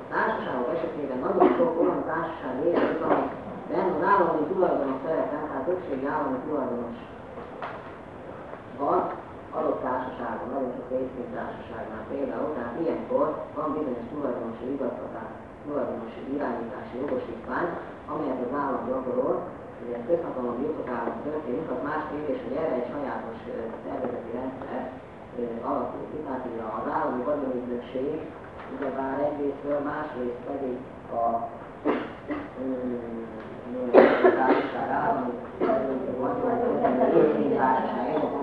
a társaságok esetében nagyon sok olyan társaság létezik, amikben az állami tulajdonos szerepel, tehát többségi állami tulajdonos van adott társaságban, nagyon sok részvénytársaságnál például, tehát ilyenkor van bizonyos tulajdonosi igazgatás, tulajdonosi irányítási jogosítvány, amelyet az állam gyakorol, ugye ez közhatalom birtokában történik, az más kérdés, hogy erre egy sajátos szervezeti rendszer ö, alakul ki, tehát az állami vagyonügynökség, ugyebár egyrésztről, másrészt pedig a társaság állami részvénytársaság, ez a.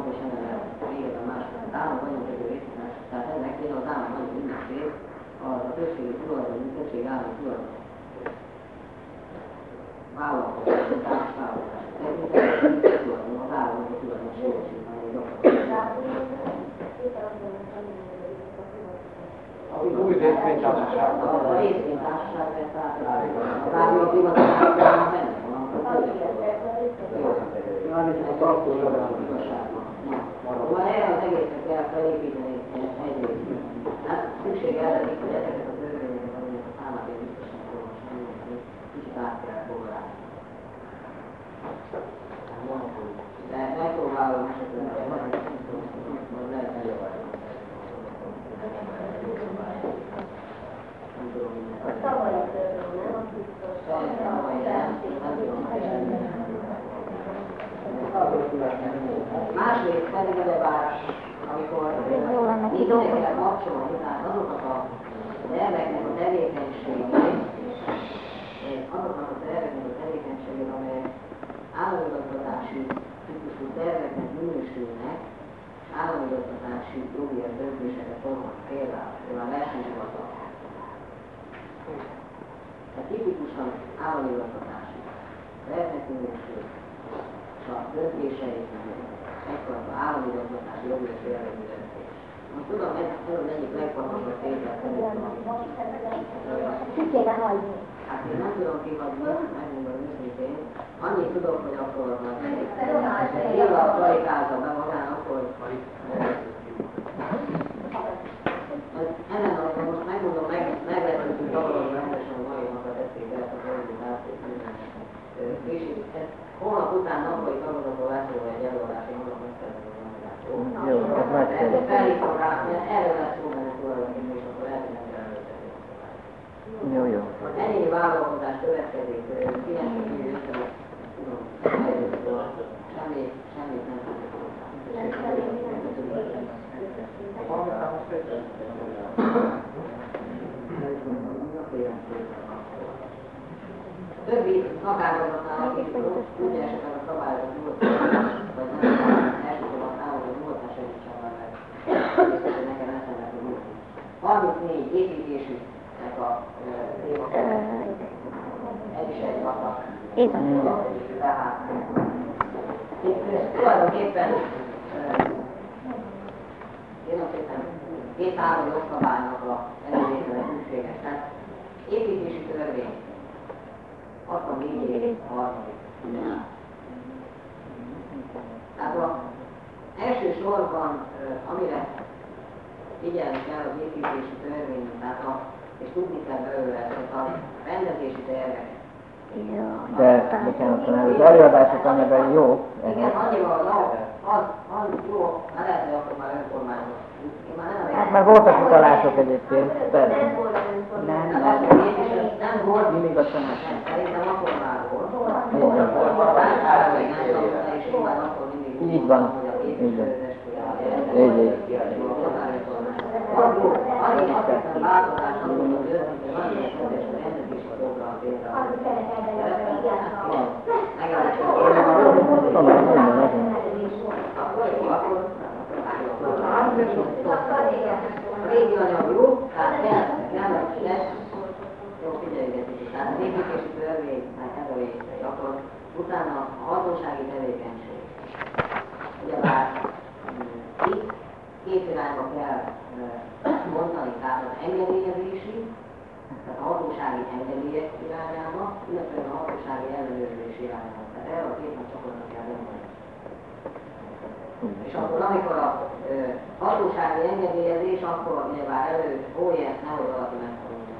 Az állam részvénytársaság, tehát ennek például az állam vagyon ügynökség, az a többségi tulajdon, többségi állami tulajdon vállalkozás, társvállalkozás tekintetében az állami tulajdonosítani doktor. Új részvénytársaság. A részvénytársaság vett át a rádió privatizálásában benne van. A tartós Szóval erre az egészet kell felépíteni egyrészt. Hát szükség erre, hogy ezeket a törvényeket, amiket a számát én biztosan olvasni, kicsit át kell foglalni. De megpróbálom esetleg, Másrészt pedig amikor Jó lenne így kidolgozni. kell kapcsolni, tehát azokat a terveknek a tevékenységét, azoknak a terveknek a tevékenységét, amelyek államigazgatási típusú terveknek minősülnek, államigazgatási jogi döntéseket hoznak például, a versenyhivatal. Tehát tipikusan államigazgatási minősül, és a döntéseit egyfajta állami gazdasági jogi és jellegű döntés. Most tudom, ez, az egyik legfontosabb tétel Ki kéne hagyni? Hát én nem tudom kihagyni, megmondom őszintén. Annyit tudok, hogy akkor Éva karikázza be magának, ezen a most megmondom, meg, meglepődtünk dolog, rendesen mai napot tették el a dolgot És ez holnap után nappali tanulókról lesz szó egy előadás, én mondom, megszerzem a magát. Jó, nagyszerű. Ezt felhívom rá, mert erről lesz szó benne tulajdonképpen, és akkor hogy kell előtenni. Jó, jó. Az egyéni vállalkozás következik, 90 összevet, tudom, semmi, semmit nem tudok. Többi szakágazatnál, akik úgy esetleg a szabályok nyújt, vagy nem elsősorban hogy már meg. Biztos, hogy nekem eszembe jutni. 34 építésüknek a. Ez is egy vatak. Igen. Tehát tulajdonképpen én azt hiszem két-három jogszabálynak a elővétele szükséges. Tehát építési törvény 64 év a harmadik. Tehát a elsősorban, amire figyelni kell az építési törvény, tehát a, és tudni kell belőle, hogy a rendezési tervek Jó, De, bocsánat, az előadások anyagai jók igen, annyival jó, az, az jó, már lehet, hogy akkor már nem Hát már voltak utalások egyébként, persze. Nem, nem, nem volt. Mindig a tanács. Szerintem akkor már volt. Így van. Nem akkor Így van. hogy a Így. Így, így. Annyi, azt hiszem változás, amikor jött, hogy annyi fontos, hogy rendezési program például. Megállítjuk. Talán minden azon. A régi anyag jó, tehát kell, kell, lesz, jó figyeljetek, tehát az építési törvény, hát ez a része, akkor utána a hatósági tevékenység. Ugyebár mm, itt két irányba kell mondani, tehát az engedélyezési, tehát a hatósági engedélyek irányába, illetve a hatósági ellenőrzés irányába. Tehát erre a két nagy csoportra kell mondani. És akkor amikor a ö, hatósági engedélyezés, akkor nyilván elő, ó, ilyet nehogy valaki megtanulja.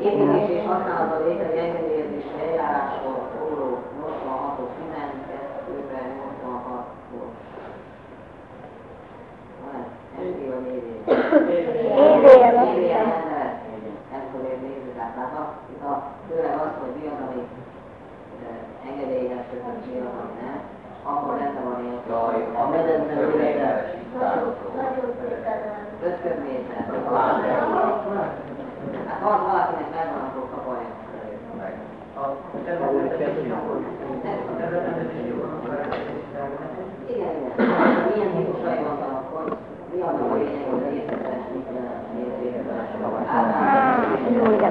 Építés és használatban létező engedélyezési eljárásról szóló 86-os 12-ben 86-ból. Van ez? SD vagy EV? Évél. Nem tudom én nézni, tehát az, itt a, hogy mi az, ami engedélyhez kötött, mi az, ami nem, akkor benne van ilyen, Jaj, a szépen 5 köbméter. Hát ha valakinek megvan, akkor kapalja. Igen, igen. Milyen típusai vannak, hogy mi az a lényeg, hogy részletes, mit jelent, miért részletes. Jó, de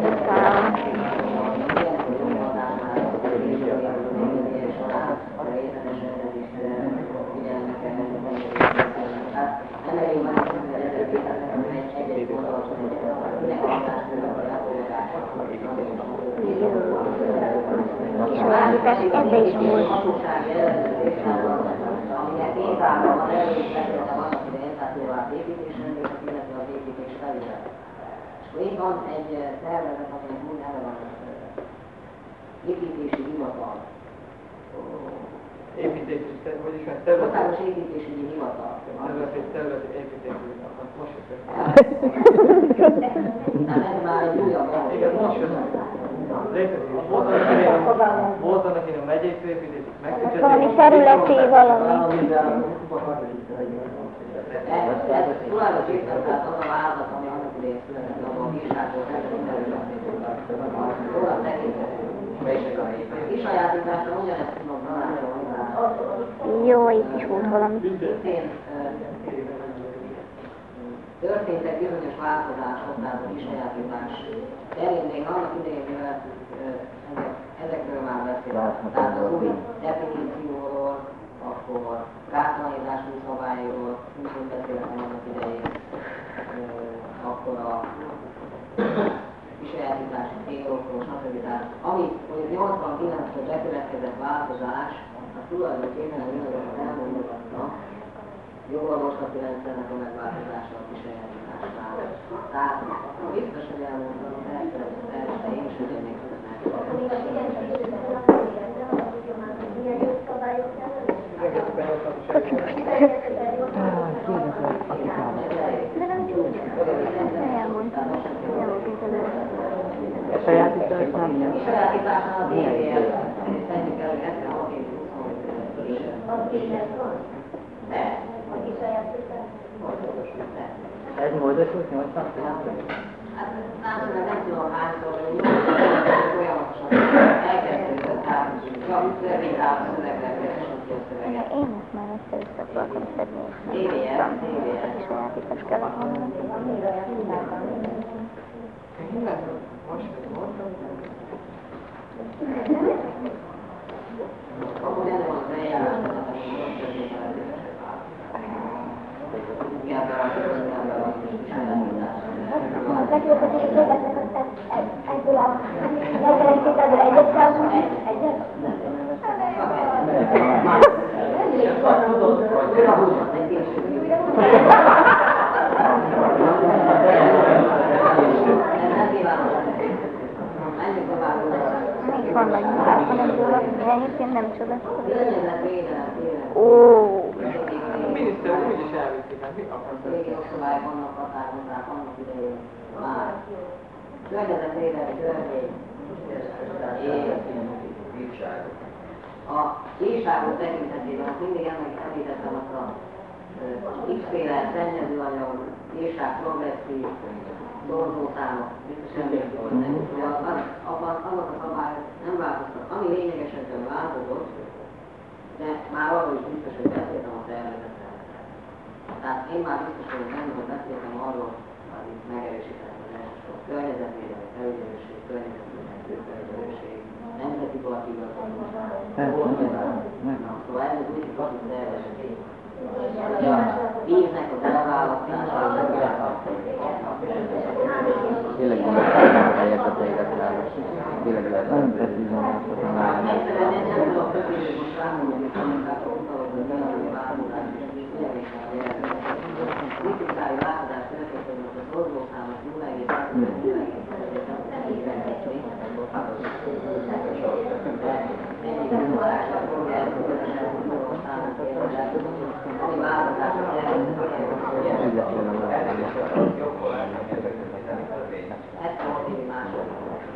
építés felület. És akkor itt van egy aminek úgy neve van építési hivatal. Építési, ter- hogy is van, területi, Országos építésügyi hivatal. területi, területi építési, akkor most jöttek. Nem, ez már egy újabb. Igen, most jött. Volt annak idején a megyei főépítés, megszüntették. Valami területi valami. Ez, tulajdonképpen az a vázat, ami annak idején született, abban a bírságból Jó, itt is volt valami. történtek bizonyos változások, tehát a kisajátítás annak idején, ezek, ezekről már beszéltem, tehát az új definícióról, akkor gátlanítású szabályról, úgy beszéltem annak idején, akkor a kisajátítási célokról, stb. Tehát ami hogy 89-ben bekövetkezett változás, az tulajdonképpen az elmondotta jogorvoslati rendszernek a megváltozása a kisajátításnál. Tehát biztos, hogy elmondtam, hogy elfelejtett el, de én is még De nem úgy. Elmondtam. Elmondtunk előre. Sajátítás nem jön. Kisajátításnál az évéért tegyük elő 76 év 25 is. De, Ez módosult 89 Hát számomra nem tudom hányszor, hogy folyamatosan elkezdődött, tehát csak törvénytárs szövegre keresünk ki a szöveget. Én ezt már össze-vissza akartam szedni, és nem tudtam. TVS. És sajátítás kellett volna. Most jött, mondtam. Benne van az eljárás, hogy most történik a Igen, de a Még miniszter úgy is elviszi, hát mi akarsz? Régi jogszabályok vannak határozzák annak idején már. Környezetvédelmi törvény. A bírságok tekintetében azt mindig említettem azt a X-féle szennyezőanyag, bírság progresszív, az, abban azok a szabályok nem változtak. Ami lényegesen változott, de már arról is biztos, hogy beszéltem a tervezettel. Tehát én már biztos vagyok benne, hogy beszéltem arról, amit megerősítettem az elsősorban. Környezetvédelmi felügyelőség, környezetvédelmi felügyelőség, nemzeti parti igazgatóság. Na, Szóval ez az új parti szervezet. Ugye a víznek az elválasztása, Tényleg gondoltam, hogy helyet a téged. Tényleg lehet, nem precízen láthatom rá. Egyszerűen nem nem tudom hogy most rámondani, hogy inkább utalok, hogy hogy ügyelésre a változás történt, hogy a dolgozószámot 0,1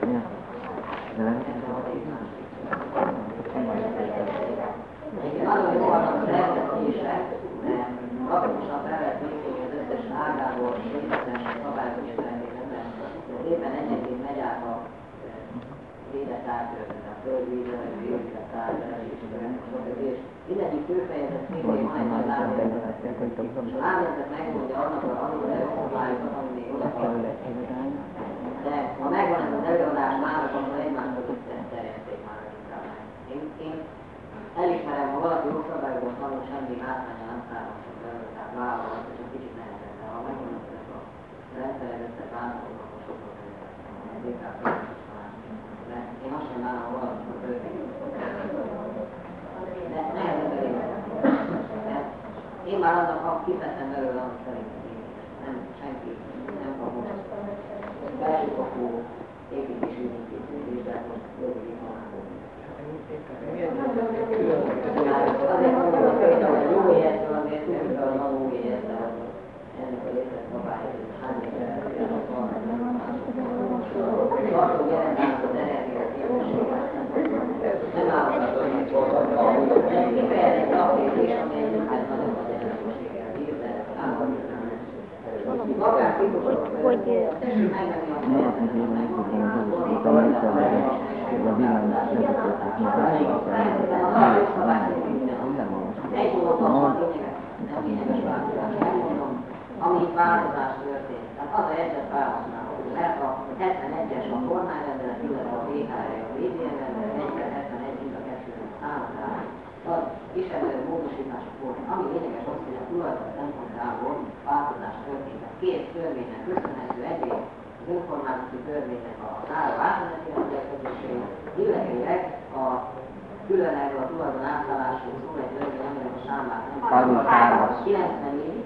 Ja. De nem Nagyon jó annak a szervezések, mert lapatosan fel lehet nézni, hogy az összes ágából részletes szabályozás természetben éppen egyenként megy át a védett átörtet, a földvízre, a védett átörtet, és mindegyik főfejezet szintén van egy nagy lábjegyzet. És a lábjegyzet megmondja annak a azon a jogszabályokat, ami még oda kell. De ha megvan ez az előadás már, akkor egymást között terjeszték már inkább. Én, én elismerem, ha valaki jogszabályokban tanul, semmi hátránya nem származik belőle, tehát vállalom, hogy csak kicsit nehezebb, de ha megvannak ezek a rendszerezett válaszok, akkor sokkal nehezebb. Ez inkább fontos talán de nagyon örülök. Én maradok, ha kifeszem belőle, amit szerintem nem, senki nem fogom. Belsőfokú építési vizsgálat, jogi diplomát. Azért mondom, hogy a jó helyezről, azért nem kell a jó helyezről, ennek a létre szabályt, hány évre van. Tartom jelentem az energiát, nem állok a lényeges, nem lényeges változás. Történt. Tehát az a helyzet felhasználó. Mert a 71-es a kormányrendelet, illetve a VHR, a VDN rendelet, 171 mind a kettőnek szállítás. Az kísérlő módosítások voltak, ami lényeges az, hogy a tulajdon szempontjából változás történt. Két törvénynek köszönhető egyrészt az önkormányzati törvénynek a záró átmeneti rendelkezései, illetőleg a különleges a tulajdon átállású szól egy törvény, aminek a számát nem 33-as. 94,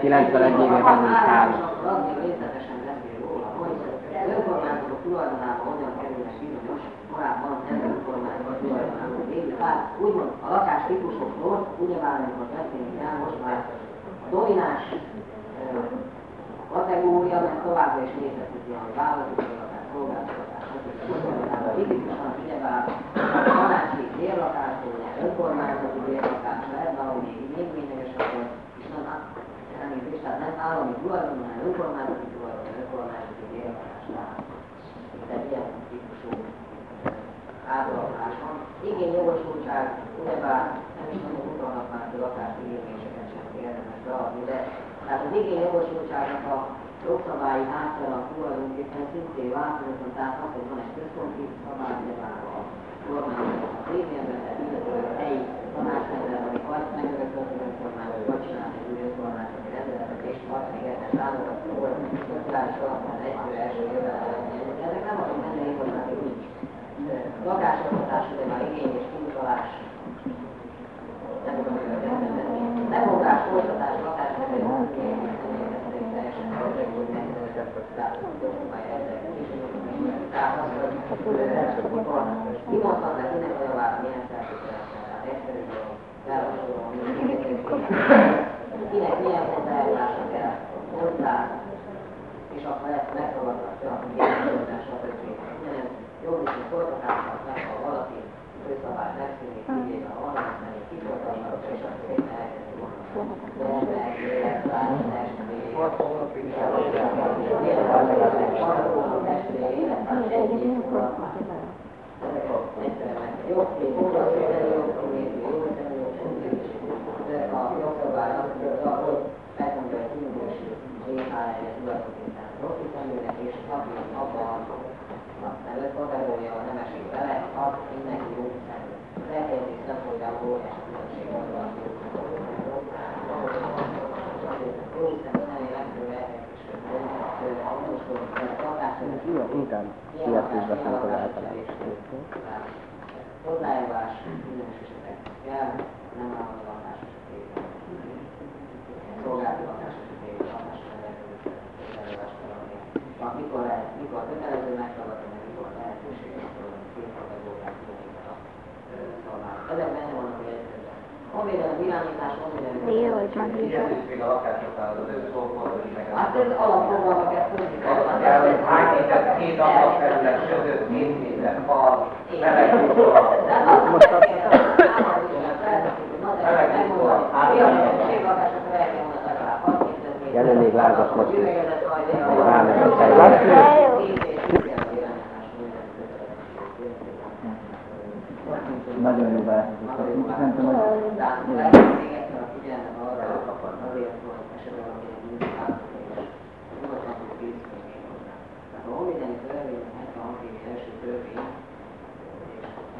91 évében is három. az még részletesen beszél róla, hogy az önkormányzatok tulajdonába hogyan kerülnek bizonyos korábban nem önkormányzatok tulajdonába végül. Tehát úgymond a lakás típusokról, ugyebár amikor beszélni kell, most már a domináns kategória, meg továbbra is létezik a vállalkozó lakás, szolgáltatás. Tipikusan ugyebár a tanácsi bérlakásról, önkormányzati bérlakás lehet, valami még lényegesebb és nem elnézést, tehát nem állami tulajdon, hanem önkormányzati tulajdon, önkormányzati bérlakás. Tehát ilyen típusú átalakás van. Igényjogosultság, ugyebár nem is nagyon utalnak már ki lakásigényéseket sem érdemes beadni, de tehát az igényjogosultságnak a jogszabályi háttere a tulajdonképpen szintén változatlan, tehát az, hogy van egy központi szabály, ugyebár a kormányzat a tévében, tehát illetőleg a helyi tanácsrendelet, ami vagy megörökölt az önkormányzat, vagy csinál egy új önkormányzati rendeletet, és az még ebben támogató volt, szociális alapon egyfő első jövedelem. Ezek nem azok menni igazán, hogy nincs. Lakásalkotás, ugye már igény és kiutalás, nem tudom, hogy kezdeni. Megmondás, folytatás, lakás, teljesen hogy megnevezett, tehát az, hogy kimondhatnak kinek a javát, milyen feltételekkel, tehát egyszerű dolog, felhasonló, kinek milyen hozzájárulása kell hozzá, és akkor ezt megfogadhatja, hogy ilyen folytatásnak meg, ha valaki főszabály megszűnik, kivéve ha valamit menni, kifolytatnak, és akkor szépen elkezdi mondani. De előtt kategória nem esik bele, az mindenki jó szemű. Az elhelyezés szempontjából óriási különbség van a jó szemű személy legfőbb elhelyezés, Inkább sietésbe szállt az általában. Hozzájárulás bizonyos esetek kell, nem áll a lakás esetében. Szolgálati lakás esetében rendelkezés mikor lehet, mikor kötelező megtagadni, meg mikor lehetőség, akkor két kategóriát különítve a szolgálat. Ezek benne vannak a jegyzetben. Honvédelem, irányítás, honvédelem. Jó, hogy már Igen, és még a lakásoknál az ő szóforról is meg. Hát ez alapfogalmak ezt tudni kell. Azt kell, hogy hány méter, két ablak felület, sötét, két méter, fal, meleg kutyora. Most a Jelenleg lázas most. Nagyon jó változás. Szerintem, hogy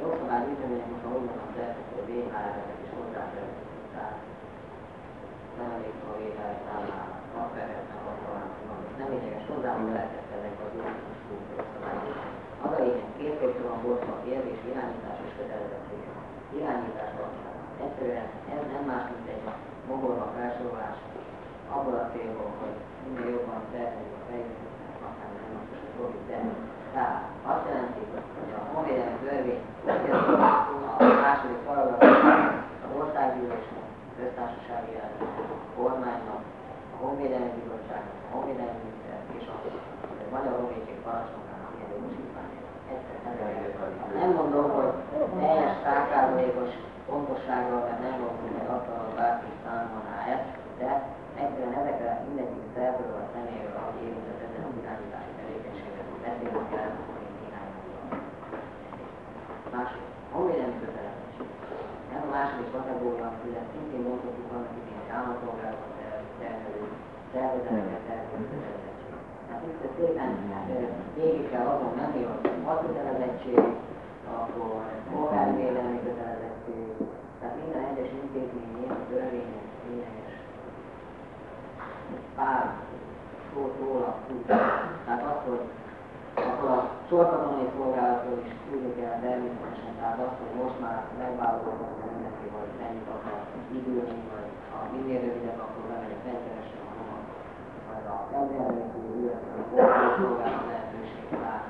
jogszabály bizonyos most a hónapban szerzett a VHR-et is hozzátett, tehát nem elég a VHR számára, napfelhetnek a nem lényeges hozzához lehetett az új típusú jogszabályok. Az a van kérdés, irányítás és kötelezettség. Irányítás alapján. egyszerűen ez nem más, mint egy mogorva felsorolás abból a célból, hogy minél jobban szeretnénk a fejlődésnek, akár nem most a dolgok, de tehát azt jelenti, hogy a honvédelmi törvény a második paragrafusban az országgyűlésnek, köztársasági a kormánynak, a honvédelmi bizottságnak, a honvédelmi miniszter és a Magyar Honvédség parancsnokának jogosítványa. Nem mondom, hogy teljes százszázalékos pontossággal, mert nem mondom, hogy attól bárki számolná ezt, de egyszerűen ezekre mindegyik szervről a személyről, aki érintett ezen az irányítási tevékenységet, beszélünk kell, hogy irányítva. Másik, honvédelmi kötelezettség. Ez a második kategória, amivel szintén mondhatjuk annak idén, hogy állampolgárokat terhelő szervezeteket. Tehát itt szépen végig kell azon menni, hogy hadkötelezettség, akkor polgári védelmi kötelezettség, tehát minden egyes intézmény a törvényes, lényeges pár szót róla tud. Tehát azt, hogy akkor a sorkatonai szolgálatról is tudni kell természetesen, tehát azt, hogy most már megválogatott mindenki, hogy mennyit akar időni, vagy ha minél rövidebb, akkor bemegyek rendszeresen a hova, vagy a elméleti, illetve a polgári szolgálat lehetőség, tehát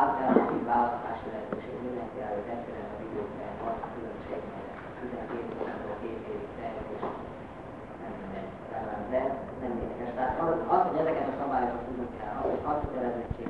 alternatív választási lehetőség mindenki előtt egyszerűen az időkben van különbség, mert 12 hónapról két évig terjedés nem mindegy, de nem lényeges. Tehát az, az, hogy ezeket a szabályokat tudni kell, az, hogy hadkötelezettség